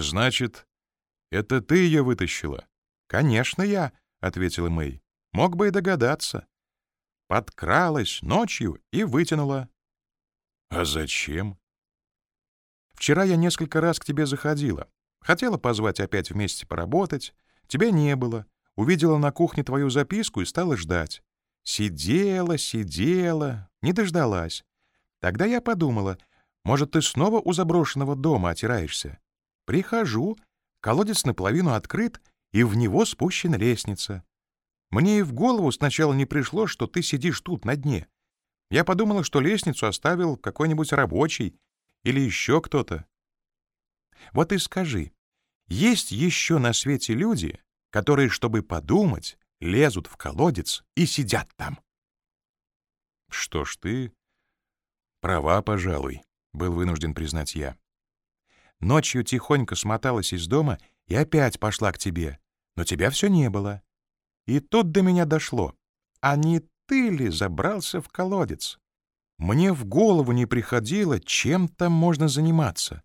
Значит, это ты ее вытащила? Конечно, я, ответила Мэй. Мог бы и догадаться. Подкралась ночью и вытянула. А зачем? Вчера я несколько раз к тебе заходила. Хотела позвать опять вместе поработать. Тебя не было. Увидела на кухне твою записку и стала ждать. Сидела, сидела, не дождалась. Тогда я подумала, может, ты снова у заброшенного дома отираешься. Прихожу, колодец наполовину открыт, и в него спущена лестница. Мне и в голову сначала не пришло, что ты сидишь тут, на дне. Я подумала, что лестницу оставил какой-нибудь рабочий или еще кто-то. Вот и скажи, есть еще на свете люди, которые, чтобы подумать, лезут в колодец и сидят там? Что ж ты... Права, пожалуй, был вынужден признать я. Ночью тихонько смоталась из дома и опять пошла к тебе, но тебя все не было. И тут до меня дошло. А не ты ли забрался в колодец? Мне в голову не приходило, чем там можно заниматься.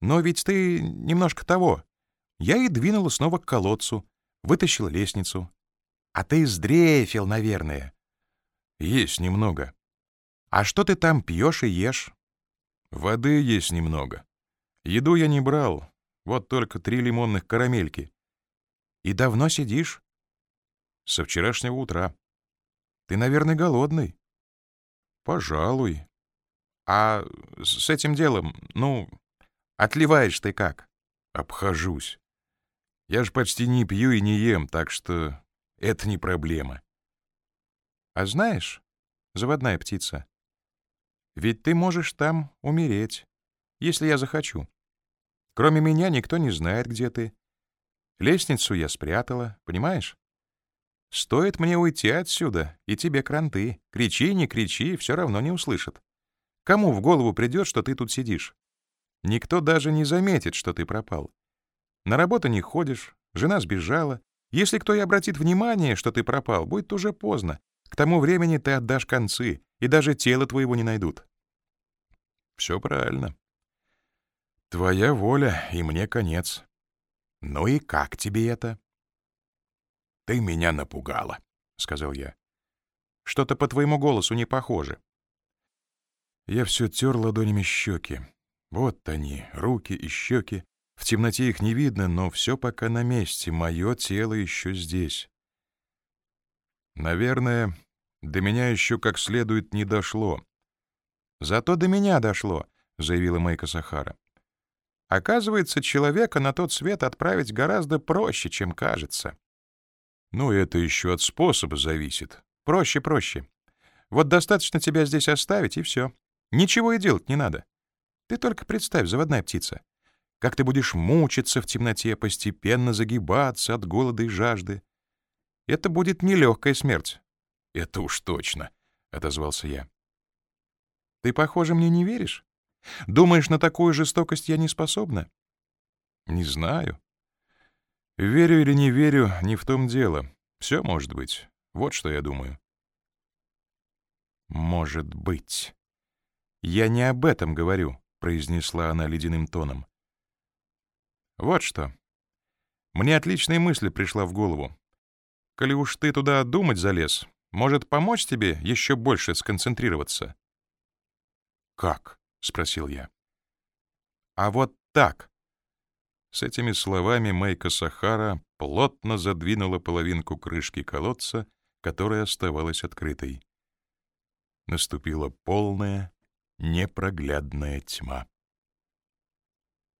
Но ведь ты немножко того. Я и двинула снова к колодцу, вытащила лестницу. А ты сдрефил, наверное. Есть немного. А что ты там пьешь и ешь? Воды есть немного. Еду я не брал, вот только три лимонных карамельки. И давно сидишь? Со вчерашнего утра. Ты, наверное, голодный. Пожалуй. А с этим делом, ну, отливаешь ты как? Обхожусь. Я ж почти не пью и не ем, так что это не проблема. А знаешь, заводная птица, ведь ты можешь там умереть, если я захочу. Кроме меня никто не знает, где ты. Лестницу я спрятала, понимаешь? Стоит мне уйти отсюда, и тебе кранты. Кричи, не кричи, все равно не услышат. Кому в голову придет, что ты тут сидишь? Никто даже не заметит, что ты пропал. На работу не ходишь, жена сбежала. Если кто и обратит внимание, что ты пропал, будет уже поздно. К тому времени ты отдашь концы, и даже тело твоего не найдут. Все правильно. Твоя воля, и мне конец. Ну и как тебе это? Ты меня напугала, — сказал я. Что-то по твоему голосу не похоже. Я все тер ладонями щеки. Вот они, руки и щеки. В темноте их не видно, но все пока на месте, мое тело еще здесь. Наверное, до меня еще как следует не дошло. «Зато до меня дошло», — заявила Майка Сахара. Оказывается, человека на тот свет отправить гораздо проще, чем кажется. Ну, это еще от способа зависит. Проще, проще. Вот достаточно тебя здесь оставить, и все. Ничего и делать не надо. Ты только представь, заводная птица, как ты будешь мучиться в темноте, постепенно загибаться от голода и жажды. Это будет нелегкая смерть. — Это уж точно, — отозвался я. — Ты, похоже, мне не веришь? Думаешь, на такую жестокость я не способна? Не знаю. Верю или не верю, не в том дело. Все может быть. Вот что я думаю. Может быть. Я не об этом говорю, произнесла она ледяным тоном. Вот что. Мне отличная мысль пришла в голову. Коли уж ты туда думать залез, может помочь тебе еще больше сконцентрироваться? Как? — спросил я. «А вот так!» С этими словами Майка Сахара плотно задвинула половинку крышки колодца, которая оставалась открытой. Наступила полная, непроглядная тьма.